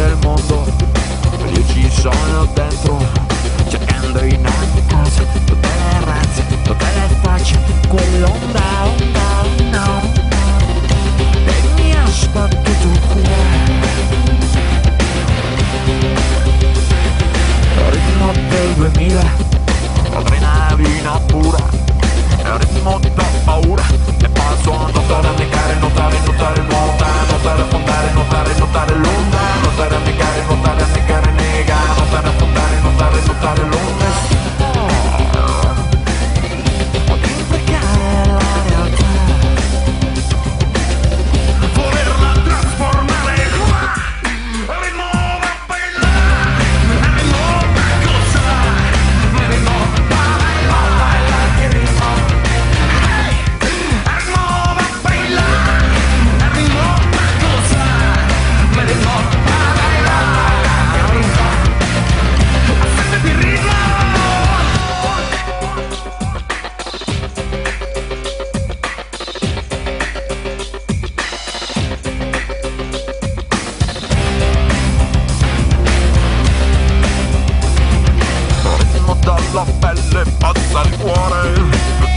del mondo Li uccidono dentro Cercando in alto. la pelle, pazza il cuore.